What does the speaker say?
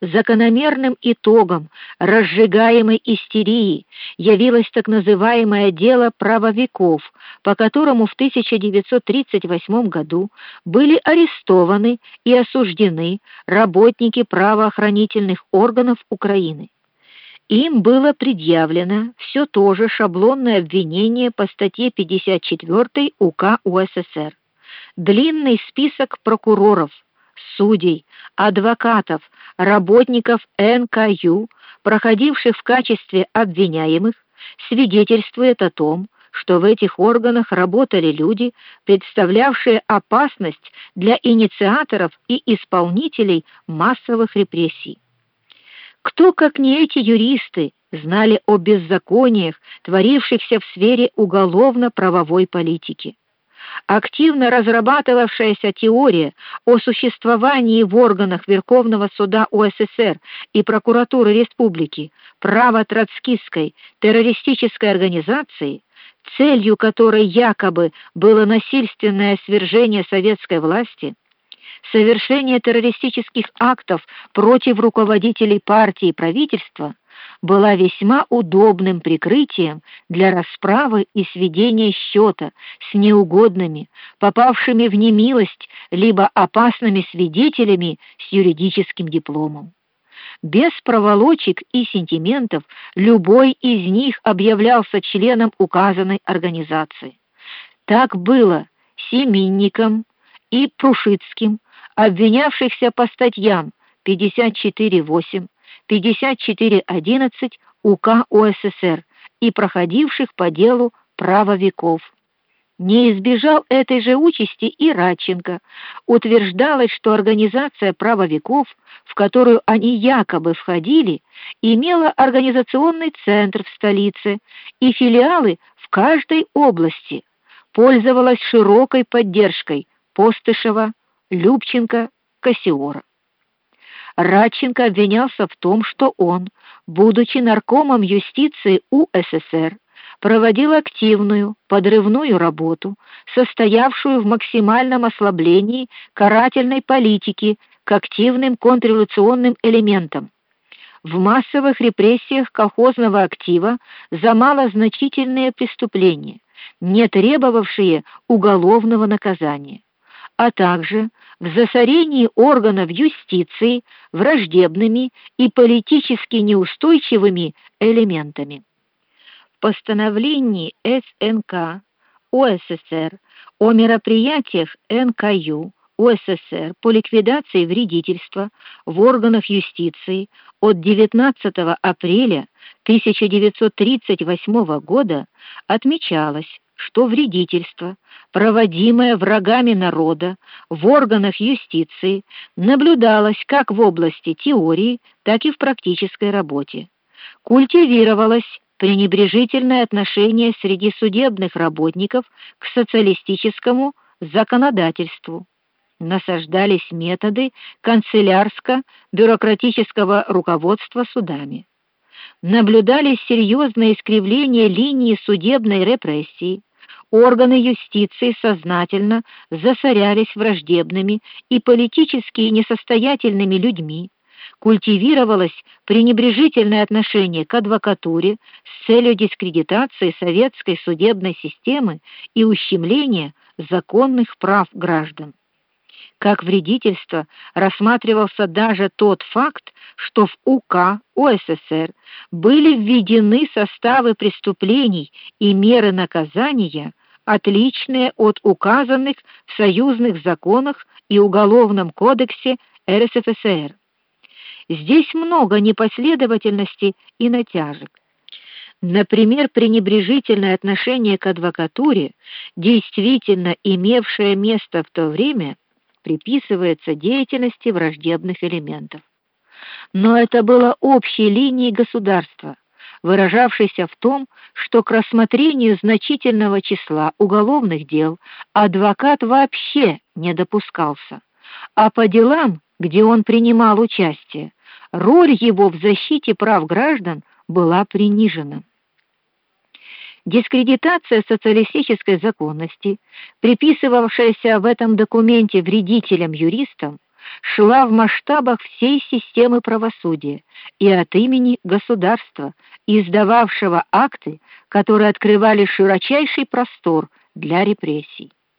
Закономерным итогом разжигаемой истерии явилось так называемое дело правовиков, по которому в 1938 году были арестованы и осуждены работники правоохранительных органов Украины. Им было предъявлено все то же шаблонное обвинение по статье 54 УК УССР. Длинный список прокуроров, судей, адвокатов, работников НКЮ, проходивших в качестве обвиняемых, свидетельствует о том, что в этих органах работали люди, представлявшие опасность для инициаторов и исполнителей массовых репрессий. Кто, как не эти юристы, знали о беззакониях, творившихся в сфере уголовно-правовой политики? Активно разрабатывавшаяся теория о существовании в органах Верховного суда УССР и прокуратуры республики право-троцкистской террористической организации, целью которой якобы было насильственное свержение советской власти, совершение террористических актов против руководителей партии и правительства, была весьма удобным прикрытием для расправы и сведения счета с неугодными, попавшими в немилость либо опасными свидетелями с юридическим дипломом. Без проволочек и сентиментов любой из них объявлялся членом указанной организации. Так было Семенником и Прушицким, обвинявшихся по статьям 54.8 54.11 УК УССР и проходивших по делу правовиков. Не избежал этой же участи и Радченко. Утверждалось, что организация правовиков, в которую они якобы входили, имела организационный центр в столице и филиалы в каждой области, пользовалась широкой поддержкой Постышева, Любченко, Кассиора. Радченко обвинялся в том, что он, будучи наркомом юстиции УССР, проводил активную подрывную работу, состоявшую в максимальном ослаблении карательной политики к активным контрреволюционным элементам. В массовых репрессиях колхозного актива за малозначительные преступления, не требовавшие уголовного наказания а также в засорении органов юстиции враждебными и политически неустойчивыми элементами. В постановлении СНК ОССР о мероприятиях НКЮ УССР по ликвидации вредительства в органах юстиции от 19 апреля 1938 года отмечалось, что вредительство, проводимое врагами народа в органах юстиции, наблюдалось как в области теории, так и в практической работе. Культивировалось пренебрежительное отношение среди судебных работников к социалистическому законодательству. Насаждались методы канцелярско-бюрократического руководства судами. Наблюдались серьезные искривления линии судебной репрессии органы юстиции сознательно засорялись враждебными и политически несостоятельными людьми, культивировалось пренебрежительное отношение к адвокатуре с целью дискредитации советской судебной системы и ущемления законных прав граждан. Как вредительство рассматривался даже тот факт, что в УК УССР были введены составы преступлений и меры наказания, отличные от указанных в союзных законах и уголовном кодексе РСФСР. Здесь много непоследовательности и натяжек. Например, пренебрежительное отношение к адвокатуре, действительно имевшее место в то время, приписывается деятельности враждебных элементов. Но это было общей линией государства, выражавшейся в том, что к рассмотрению значительного числа уголовных дел адвокат вообще не допускался, а по делам, где он принимал участие, роль его в защите прав граждан была принижена. Дискредитация социалистической законности, приписывавшаяся в этом документе вредителям-юристам, шла в масштабах всей системы правосудия и от имени государства, издававшего акты, которые открывали широчайший простор для репрессий.